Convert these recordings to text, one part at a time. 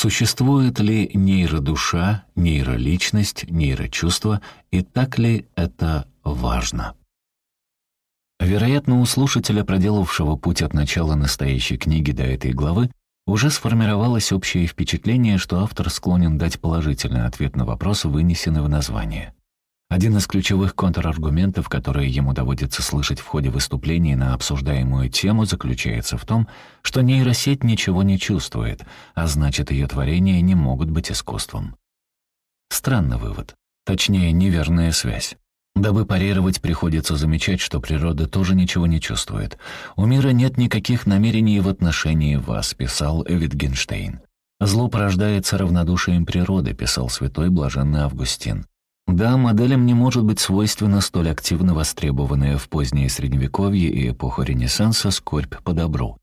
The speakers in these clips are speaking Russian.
Существует ли нейродуша, нейроличность, нейрочувство, и так ли это важно? Вероятно, у слушателя, проделавшего путь от начала настоящей книги до этой главы, уже сформировалось общее впечатление, что автор склонен дать положительный ответ на вопрос, вынесенный в название. Один из ключевых контраргументов, которые ему доводится слышать в ходе выступлений на обсуждаемую тему, заключается в том, что нейросеть ничего не чувствует, а значит, ее творения не могут быть искусством. Странный вывод. Точнее, неверная связь. Дабы парировать, приходится замечать, что природа тоже ничего не чувствует. «У мира нет никаких намерений в отношении вас», — писал Витгенштейн. «Зло порождается равнодушием природы», — писал святой блаженный Августин. Да, моделям не может быть свойственно столь активно востребованная в позднее Средневековье и эпоху Ренессанса скорбь по добру.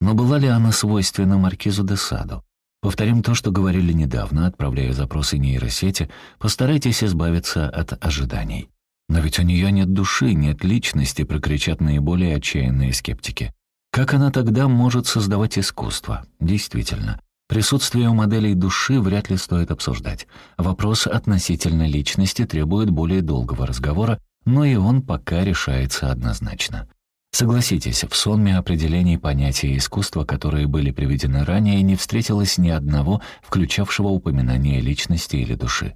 Но была ли она свойственна маркизу де Саду? Повторим то, что говорили недавно, отправляя запросы нейросети, постарайтесь избавиться от ожиданий. «Но ведь у нее нет души, нет личности», — прокричат наиболее отчаянные скептики. Как она тогда может создавать искусство? Действительно, присутствие у моделей души вряд ли стоит обсуждать. Вопрос относительно личности требует более долгого разговора, но и он пока решается однозначно. Согласитесь, в сонме определений понятия искусства, которые были приведены ранее, не встретилось ни одного, включавшего упоминание личности или души.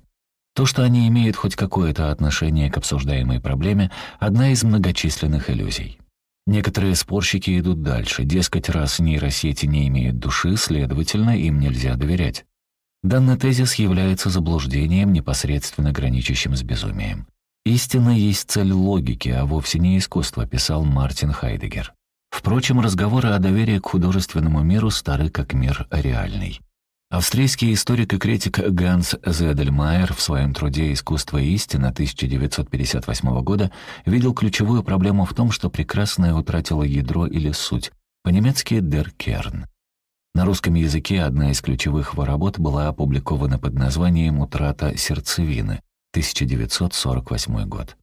То, что они имеют хоть какое-то отношение к обсуждаемой проблеме, одна из многочисленных иллюзий. Некоторые спорщики идут дальше, дескать, раз нейросети не имеют души, следовательно, им нельзя доверять. Данный тезис является заблуждением, непосредственно граничащим с безумием. Истина есть цель логики, а вовсе не искусство, писал Мартин Хайдегер. Впрочем, разговоры о доверии к художественному миру стары как мир реальный. Австрийский историк и критик Ганс Зедельмайер в своем труде «Искусство и истина» 1958 года видел ключевую проблему в том, что прекрасное утратило ядро или суть, по-немецки «der Kern». На русском языке одна из ключевых его работ была опубликована под названием «Утрата сердцевины» 1948 год.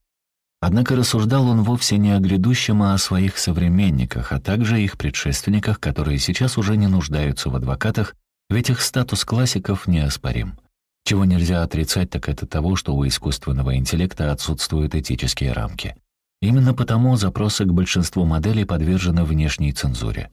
Однако рассуждал он вовсе не о грядущем, а о своих современниках, а также их предшественниках, которые сейчас уже не нуждаются в адвокатах ведь их статус классиков неоспорим. Чего нельзя отрицать, так это того, что у искусственного интеллекта отсутствуют этические рамки. Именно потому запросы к большинству моделей подвержены внешней цензуре.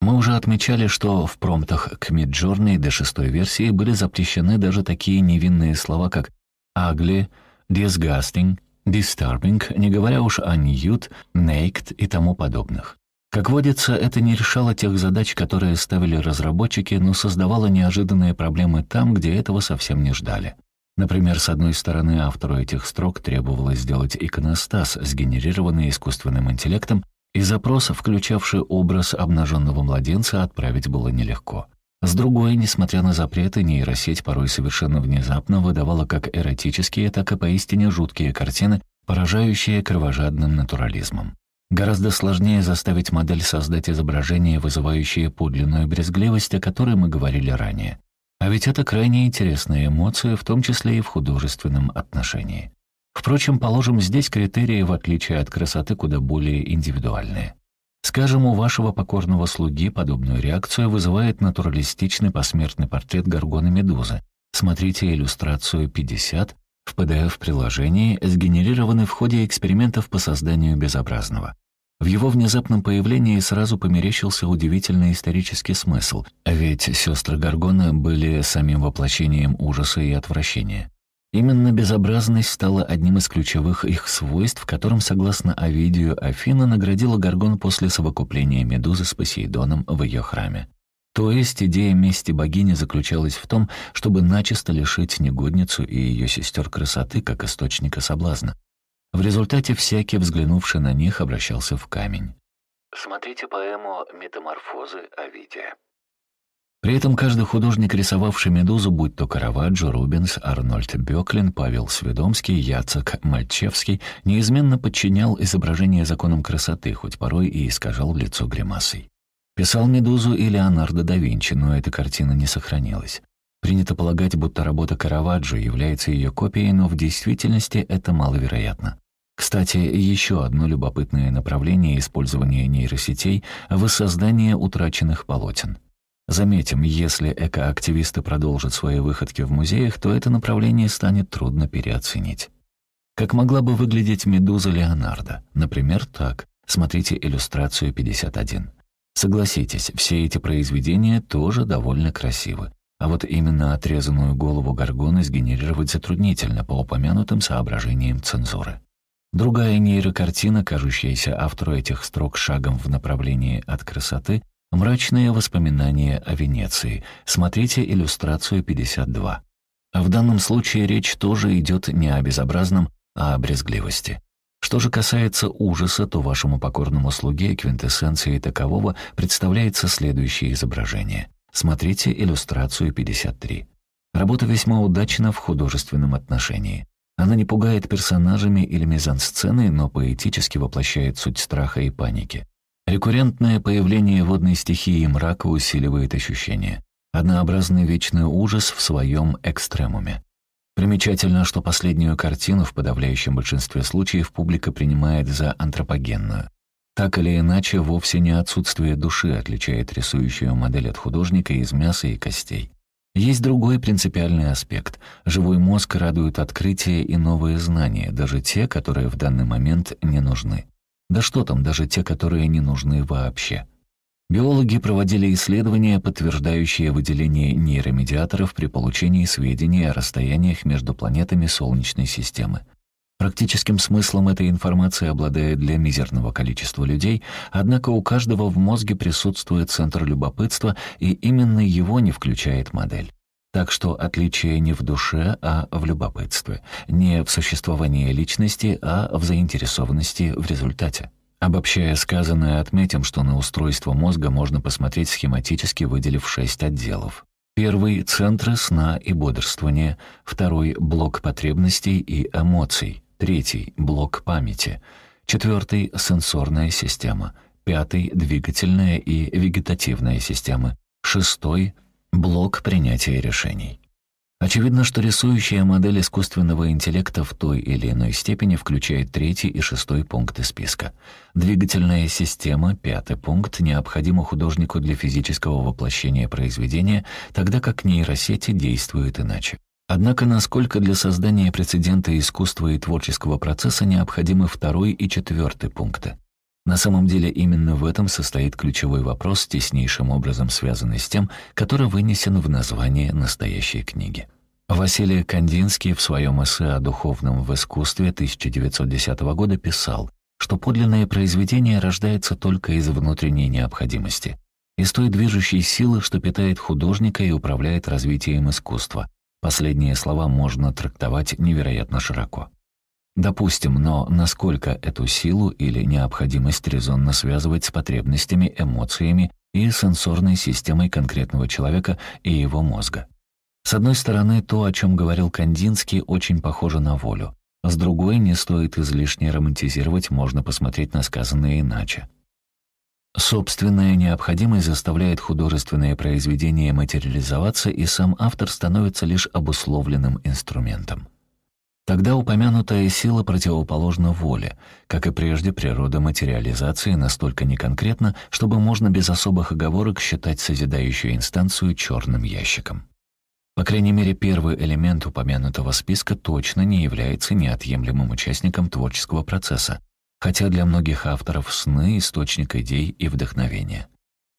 Мы уже отмечали, что в промптах к Midjourney до шестой версии были запрещены даже такие невинные слова, как «ugly», «disgusting», «disturbing», не говоря уж о «nude», «naked» и тому подобных. Как водится, это не решало тех задач, которые ставили разработчики, но создавало неожиданные проблемы там, где этого совсем не ждали. Например, с одной стороны, автору этих строк требовалось сделать иконостас, сгенерированный искусственным интеллектом, и запрос, включавший образ обнаженного младенца, отправить было нелегко. С другой, несмотря на запреты, нейросеть порой совершенно внезапно выдавала как эротические, так и поистине жуткие картины, поражающие кровожадным натурализмом. Гораздо сложнее заставить модель создать изображение, вызывающее подлинную брезгливость, о которой мы говорили ранее. А ведь это крайне интересная эмоция, в том числе и в художественном отношении. Впрочем, положим здесь критерии, в отличие от красоты, куда более индивидуальные. Скажем, у вашего покорного слуги подобную реакцию вызывает натуралистичный посмертный портрет Горгона Медузы. Смотрите иллюстрацию 50 в PDF-приложении, сгенерированный в ходе экспериментов по созданию безобразного. В его внезапном появлении сразу померещился удивительный исторический смысл, ведь сестры Гаргона были самим воплощением ужаса и отвращения. Именно безобразность стала одним из ключевых их свойств, которым, согласно Овидию, Афина наградила Гаргон после совокупления Медузы с Посейдоном в ее храме. То есть идея мести богини заключалась в том, чтобы начисто лишить негодницу и ее сестер красоты как источника соблазна. В результате всякий, взглянувший на них, обращался в камень. Смотрите поэму «Метаморфозы Овидия». При этом каждый художник, рисовавший «Медузу», будь то Караваджо, Рубенс, Арнольд Бёклин, Павел Сведомский, Яцек Мальчевский, неизменно подчинял изображение законам красоты, хоть порой и искажал лицо гримасой. Писал «Медузу» и Леонардо да Винчи, но эта картина не сохранилась. Принято полагать, будто работа Караваджо является ее копией, но в действительности это маловероятно. Кстати, еще одно любопытное направление использования нейросетей — воссоздание утраченных полотен. Заметим, если экоактивисты продолжат свои выходки в музеях, то это направление станет трудно переоценить. Как могла бы выглядеть медуза Леонардо? Например, так. Смотрите иллюстрацию 51. Согласитесь, все эти произведения тоже довольно красивы. А вот именно отрезанную голову Гаргоны сгенерировать затруднительно по упомянутым соображениям цензуры. Другая нейрокартина, кажущаяся автору этих строк шагом в направлении от красоты, мрачные воспоминания о Венеции. Смотрите иллюстрацию 52. А в данном случае речь тоже идет не о безобразном, а о брезгливости. Что же касается ужаса, то вашему покорному слуге квинтэссенцией такового представляется следующее изображение. Смотрите иллюстрацию 53. Работа весьма удачна в художественном отношении. Она не пугает персонажами или мизансценой, но поэтически воплощает суть страха и паники. Рекуррентное появление водной стихии и мрака усиливает ощущение. Однообразный вечный ужас в своем экстремуме. Примечательно, что последнюю картину в подавляющем большинстве случаев публика принимает за антропогенную. Так или иначе, вовсе не отсутствие души отличает рисующую модель от художника из мяса и костей. Есть другой принципиальный аспект. Живой мозг радует открытия и новые знания, даже те, которые в данный момент не нужны. Да что там, даже те, которые не нужны вообще. Биологи проводили исследования, подтверждающие выделение нейромедиаторов при получении сведений о расстояниях между планетами Солнечной системы. Практическим смыслом этой информации обладает для мизерного количества людей, однако у каждого в мозге присутствует центр любопытства, и именно его не включает модель. Так что отличие не в душе, а в любопытстве, не в существовании личности, а в заинтересованности в результате. Обобщая сказанное, отметим, что на устройство мозга можно посмотреть схематически, выделив шесть отделов. Первый — центры сна и бодрствования, второй — блок потребностей и эмоций, третий — блок памяти, четвертый — сенсорная система, пятый — двигательная и вегетативная системы, шестой — блок принятия решений. Очевидно, что рисующая модель искусственного интеллекта в той или иной степени включает третий и шестой пункты списка. Двигательная система, пятый пункт, необходима художнику для физического воплощения произведения, тогда как нейросети действуют иначе. Однако насколько для создания прецедента искусства и творческого процесса необходимы второй и четвертый пункты? На самом деле именно в этом состоит ключевой вопрос, теснейшим образом связанный с тем, который вынесен в название настоящей книги. Василий Кандинский в своем эссе о духовном в искусстве 1910 года писал, что подлинное произведение рождается только из внутренней необходимости, из той движущей силы, что питает художника и управляет развитием искусства. Последние слова можно трактовать невероятно широко. Допустим, но насколько эту силу или необходимость резонно связывать с потребностями, эмоциями и сенсорной системой конкретного человека и его мозга? С одной стороны, то, о чем говорил Кандинский, очень похоже на волю. С другой, не стоит излишне романтизировать, можно посмотреть на сказанное иначе. Собственная необходимость заставляет художественное произведение материализоваться, и сам автор становится лишь обусловленным инструментом. Тогда упомянутая сила противоположна воле. Как и прежде, природа материализации настолько неконкретна, чтобы можно без особых оговорок считать созидающую инстанцию черным ящиком. По крайней мере, первый элемент упомянутого списка точно не является неотъемлемым участником творческого процесса, хотя для многих авторов сны — источник идей и вдохновения.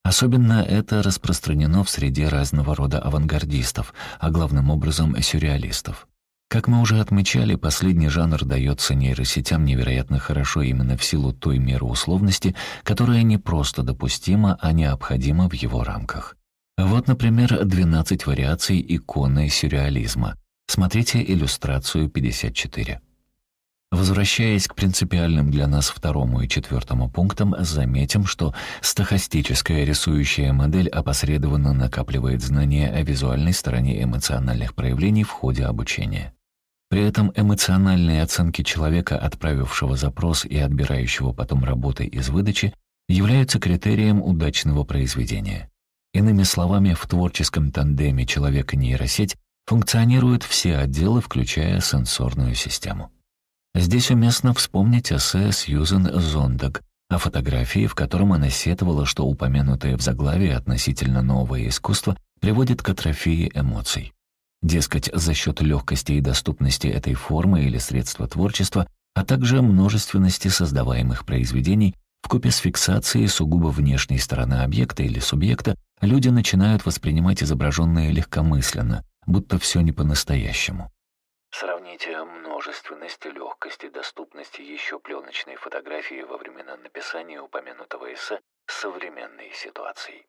Особенно это распространено в среде разного рода авангардистов, а главным образом сюрреалистов. Как мы уже отмечали, последний жанр дается нейросетям невероятно хорошо именно в силу той меры условности, которая не просто допустима, а необходима в его рамках. Вот, например, 12 вариаций иконы сюрреализма. Смотрите иллюстрацию 54. Возвращаясь к принципиальным для нас второму и четвертому пунктам, заметим, что стохастическая рисующая модель опосредованно накапливает знания о визуальной стороне эмоциональных проявлений в ходе обучения. При этом эмоциональные оценки человека, отправившего запрос и отбирающего потом работы из выдачи, являются критерием удачного произведения. Иными словами, в творческом тандеме человек и нейросеть функционируют все отделы, включая сенсорную систему. Здесь уместно вспомнить эссе Сьюзен Зондаг а фотографии, в котором она сетовала, что упомянутое в заглавии относительно новое искусство приводит к атрофии эмоций. Дескать, за счет легкости и доступности этой формы или средства творчества, а также множественности создаваемых произведений, вкупе с фиксацией сугубо внешней стороны объекта или субъекта, люди начинают воспринимать изображенное легкомысленно, будто все не по-настоящему. Сравните множественность, легкость и доступность еще пленочной фотографии во времена написания упомянутого эссе с современной ситуацией.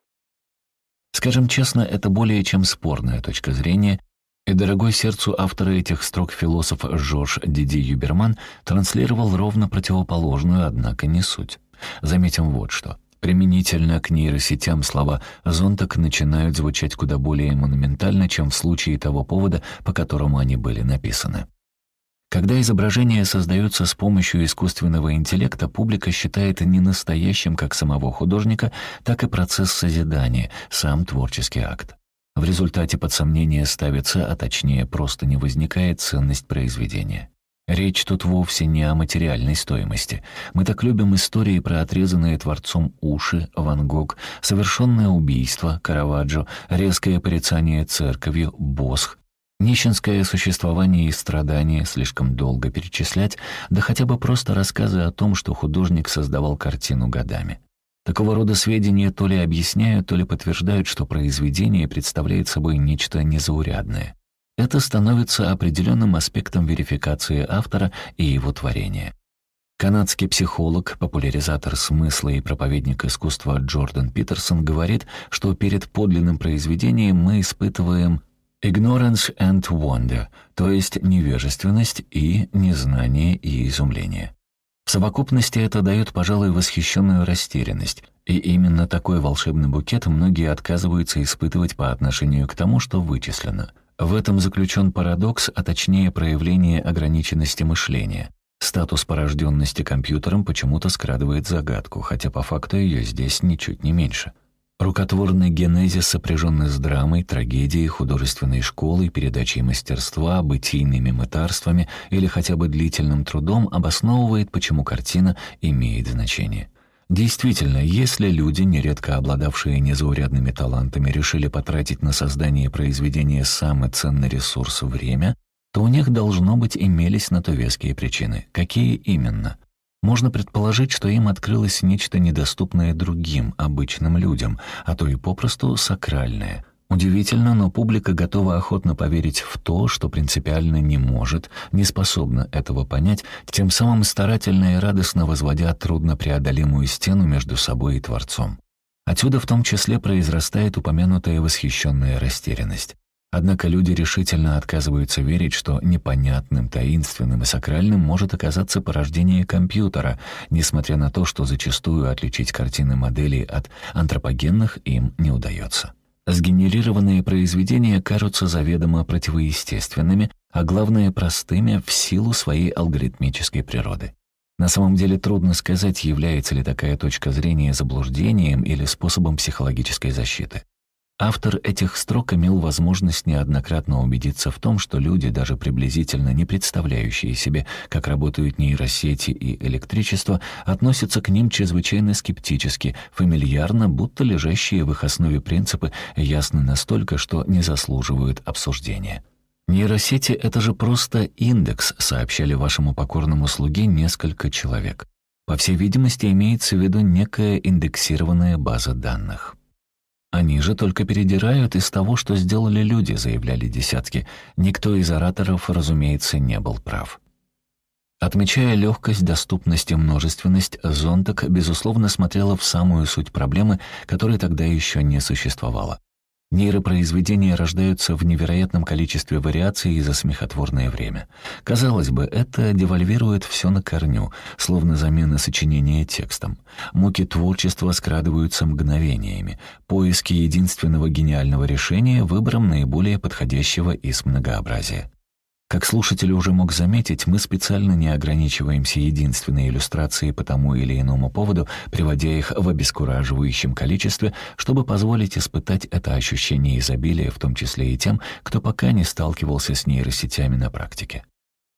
Скажем честно, это более чем спорная точка зрения, и дорогой сердцу автора этих строк философ Жорж Диди Юберман транслировал ровно противоположную, однако не суть. Заметим вот что. Применительно к нейросетям слова «зонток» начинают звучать куда более монументально, чем в случае того повода, по которому они были написаны. Когда изображение создается с помощью искусственного интеллекта, публика считает не настоящим как самого художника, так и процесс созидания, сам творческий акт. В результате под сомнение ставится, а точнее просто не возникает ценность произведения. Речь тут вовсе не о материальной стоимости. Мы так любим истории про отрезанные Творцом уши, Ван Гог, совершенное убийство, Караваджо, резкое порицание церковью, Босх, нищенское существование и страдания слишком долго перечислять, да хотя бы просто рассказы о том, что художник создавал картину годами. Такого рода сведения то ли объясняют, то ли подтверждают, что произведение представляет собой нечто незаурядное. Это становится определенным аспектом верификации автора и его творения. Канадский психолог, популяризатор смысла и проповедник искусства Джордан Питерсон говорит, что перед подлинным произведением мы испытываем ignorance and wonder, то есть невежественность и незнание и изумление. В совокупности это дает, пожалуй, восхищенную растерянность, и именно такой волшебный букет многие отказываются испытывать по отношению к тому, что вычислено — в этом заключен парадокс, а точнее проявление ограниченности мышления. Статус порожденности компьютером почему-то скрадывает загадку, хотя по факту ее здесь ничуть не меньше. Рукотворный генезис, сопряженный с драмой, трагедией, художественной школой, передачей мастерства, бытийными мытарствами или хотя бы длительным трудом обосновывает, почему картина имеет значение. Действительно, если люди, нередко обладавшие незаурядными талантами, решили потратить на создание произведения самый ценный ресурс — время, то у них, должно быть, имелись на то веские причины. Какие именно? Можно предположить, что им открылось нечто недоступное другим, обычным людям, а то и попросту сакральное — Удивительно, но публика готова охотно поверить в то, что принципиально не может, не способна этого понять, тем самым старательно и радостно возводя труднопреодолимую стену между собой и Творцом. Отсюда в том числе произрастает упомянутая восхищенная растерянность. Однако люди решительно отказываются верить, что непонятным, таинственным и сакральным может оказаться порождение компьютера, несмотря на то, что зачастую отличить картины моделей от антропогенных им не удается. Сгенерированные произведения кажутся заведомо противоестественными, а главное простыми в силу своей алгоритмической природы. На самом деле трудно сказать, является ли такая точка зрения заблуждением или способом психологической защиты. Автор этих строк имел возможность неоднократно убедиться в том, что люди, даже приблизительно не представляющие себе, как работают нейросети и электричество, относятся к ним чрезвычайно скептически, фамильярно, будто лежащие в их основе принципы ясны настолько, что не заслуживают обсуждения. «Нейросети — это же просто индекс», — сообщали вашему покорному слуге несколько человек. По всей видимости, имеется в виду некая индексированная база данных. Они же только передирают из того, что сделали люди, заявляли десятки. Никто из ораторов, разумеется, не был прав. Отмечая легкость, доступность и множественность, Зонтак, безусловно, смотрела в самую суть проблемы, которой тогда еще не существовало. Нейропроизведения рождаются в невероятном количестве вариаций за смехотворное время. Казалось бы, это девальвирует все на корню, словно замена сочинения текстом. Муки творчества скрадываются мгновениями. Поиски единственного гениального решения выбором наиболее подходящего из многообразия. Как слушатель уже мог заметить, мы специально не ограничиваемся единственной иллюстрацией по тому или иному поводу, приводя их в обескураживающем количестве, чтобы позволить испытать это ощущение изобилия, в том числе и тем, кто пока не сталкивался с нейросетями на практике.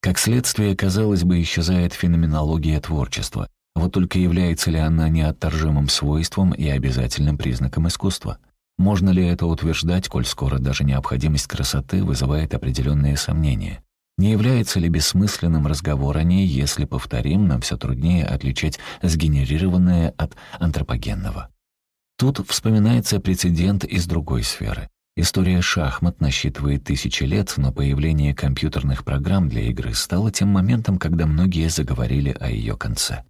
Как следствие, казалось бы, исчезает феноменология творчества. Вот только является ли она неотторжимым свойством и обязательным признаком искусства? Можно ли это утверждать, коль скоро даже необходимость красоты вызывает определенные сомнения? Не является ли бессмысленным разговор о ней, если, повторим, нам все труднее отличать сгенерированное от антропогенного? Тут вспоминается прецедент из другой сферы. История шахмат насчитывает тысячи лет, но появление компьютерных программ для игры стало тем моментом, когда многие заговорили о ее конце.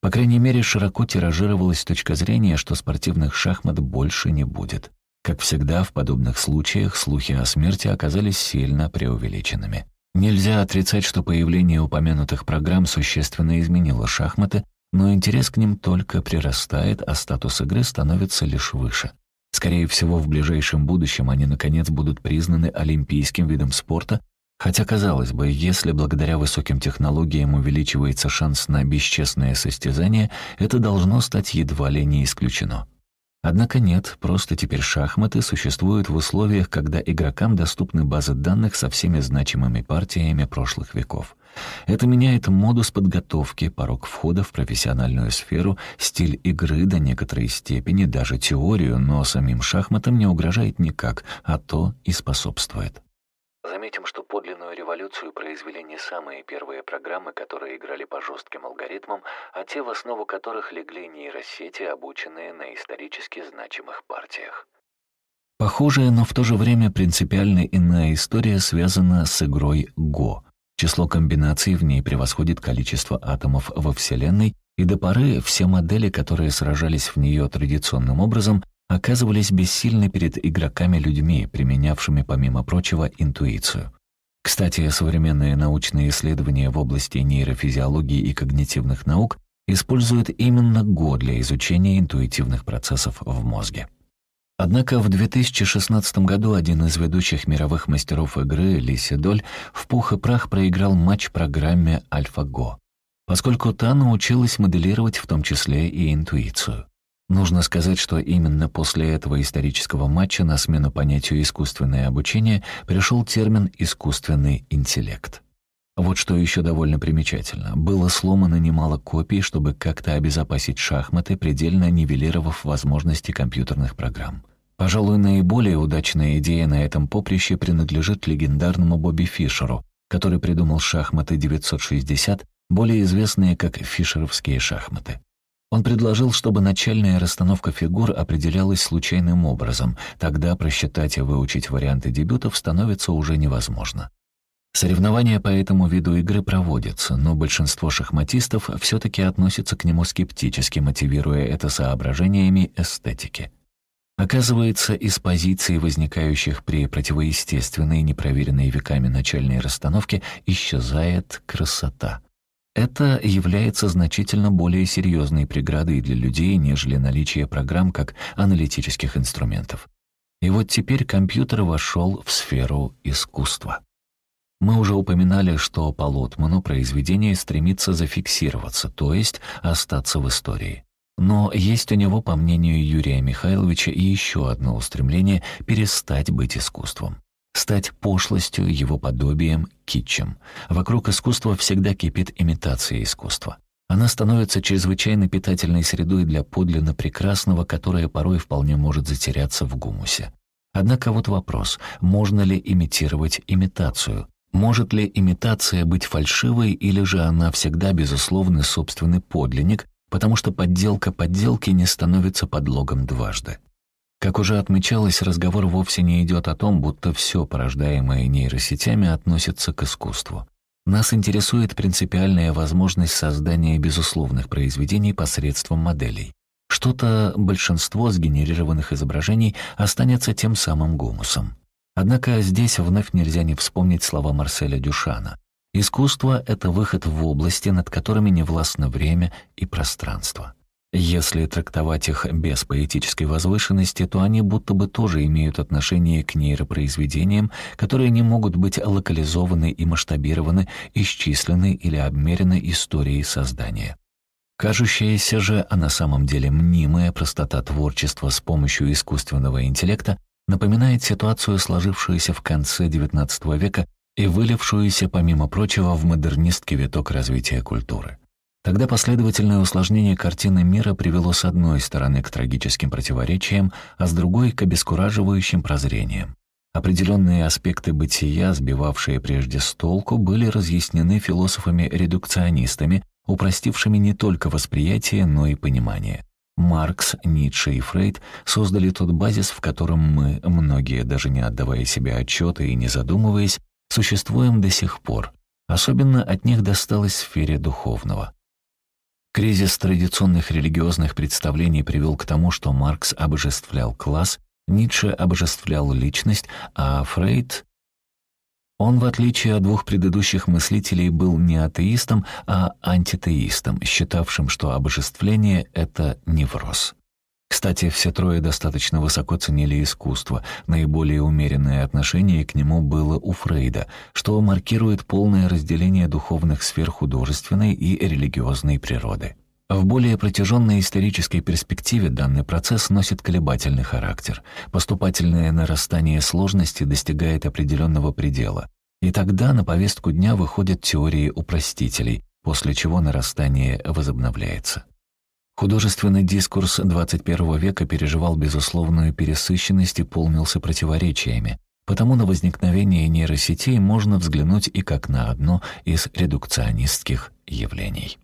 По крайней мере, широко тиражировалась точка зрения, что спортивных шахмат больше не будет. Как всегда, в подобных случаях слухи о смерти оказались сильно преувеличенными. Нельзя отрицать, что появление упомянутых программ существенно изменило шахматы, но интерес к ним только прирастает, а статус игры становится лишь выше. Скорее всего, в ближайшем будущем они, наконец, будут признаны олимпийским видом спорта, хотя, казалось бы, если благодаря высоким технологиям увеличивается шанс на бесчестное состязание, это должно стать едва ли не исключено. Однако нет, просто теперь шахматы существуют в условиях, когда игрокам доступны базы данных со всеми значимыми партиями прошлых веков. Это меняет модус подготовки, порог входа в профессиональную сферу, стиль игры до некоторой степени, даже теорию, но самим шахматам не угрожает никак, а то и способствует. Заметим, что подлинную революцию произвели не самые первые программы, которые играли по жестким алгоритмам, а те, в основу которых легли нейросети, обученные на исторически значимых партиях. Похожая, но в то же время принципиально иная история связана с игрой «Го». Число комбинаций в ней превосходит количество атомов во Вселенной, и до поры все модели, которые сражались в нее традиционным образом, оказывались бессильны перед игроками-людьми, применявшими, помимо прочего, интуицию. Кстати, современные научные исследования в области нейрофизиологии и когнитивных наук используют именно ГО для изучения интуитивных процессов в мозге. Однако в 2016 году один из ведущих мировых мастеров игры, Ли Седоль, в пух и прах проиграл матч программе AlphaGo, поскольку та научилась моделировать в том числе и интуицию. Нужно сказать, что именно после этого исторического матча на смену понятию «искусственное обучение» пришел термин «искусственный интеллект». Вот что еще довольно примечательно. Было сломано немало копий, чтобы как-то обезопасить шахматы, предельно нивелировав возможности компьютерных программ. Пожалуй, наиболее удачная идея на этом поприще принадлежит легендарному Бобби Фишеру, который придумал шахматы 960, более известные как фишеровские шахматы. Он предложил, чтобы начальная расстановка фигур определялась случайным образом, тогда просчитать и выучить варианты дебютов становится уже невозможно. Соревнования по этому виду игры проводятся, но большинство шахматистов все-таки относятся к нему скептически, мотивируя это соображениями эстетики. Оказывается, из позиций, возникающих при противоестественной, непроверенной веками начальной расстановке, исчезает красота. Это является значительно более серьезной преградой для людей, нежели наличие программ как аналитических инструментов. И вот теперь компьютер вошел в сферу искусства. Мы уже упоминали, что по Лотману произведение стремится зафиксироваться, то есть остаться в истории. Но есть у него, по мнению Юрия Михайловича, и еще одно устремление — перестать быть искусством стать пошлостью, его подобием, китчем. Вокруг искусства всегда кипит имитация искусства. Она становится чрезвычайно питательной средой для подлинно прекрасного, которое порой вполне может затеряться в гумусе. Однако вот вопрос, можно ли имитировать имитацию? Может ли имитация быть фальшивой, или же она всегда безусловный собственный подлинник, потому что подделка подделки не становится подлогом дважды? Как уже отмечалось, разговор вовсе не идет о том, будто все порождаемое нейросетями относится к искусству. Нас интересует принципиальная возможность создания безусловных произведений посредством моделей. Что-то большинство сгенерированных изображений останется тем самым гумусом. Однако здесь вновь нельзя не вспомнить слова Марселя Дюшана. Искусство — это выход в области, над которыми не властно время и пространство. Если трактовать их без поэтической возвышенности, то они будто бы тоже имеют отношение к нейропроизведениям, которые не могут быть локализованы и масштабированы, исчислены или обмерены историей создания. Кажущаяся же, а на самом деле мнимая простота творчества с помощью искусственного интеллекта напоминает ситуацию, сложившуюся в конце XIX века и вылившуюся, помимо прочего, в модернистский виток развития культуры. Тогда последовательное усложнение картины мира привело с одной стороны к трагическим противоречиям, а с другой — к обескураживающим прозрениям. Определенные аспекты бытия, сбивавшие прежде с толку, были разъяснены философами-редукционистами, упростившими не только восприятие, но и понимание. Маркс, Ницше и Фрейд создали тот базис, в котором мы, многие даже не отдавая себе отчета и не задумываясь, существуем до сих пор. Особенно от них досталось в сфере духовного. Кризис традиционных религиозных представлений привел к тому, что Маркс обожествлял класс, Ницше обожествлял личность, а Фрейд... Он, в отличие от двух предыдущих мыслителей, был не атеистом, а антитеистом, считавшим, что обожествление — это невроз. Кстати, все трое достаточно высоко ценили искусство. Наиболее умеренное отношение к нему было у Фрейда, что маркирует полное разделение духовных сфер художественной и религиозной природы. В более протяженной исторической перспективе данный процесс носит колебательный характер. Поступательное нарастание сложности достигает определенного предела. И тогда на повестку дня выходят теории упростителей, после чего нарастание возобновляется. Художественный дискурс XXI века переживал безусловную пересыщенность и полнился противоречиями, потому на возникновение нейросетей можно взглянуть и как на одно из редукционистских явлений.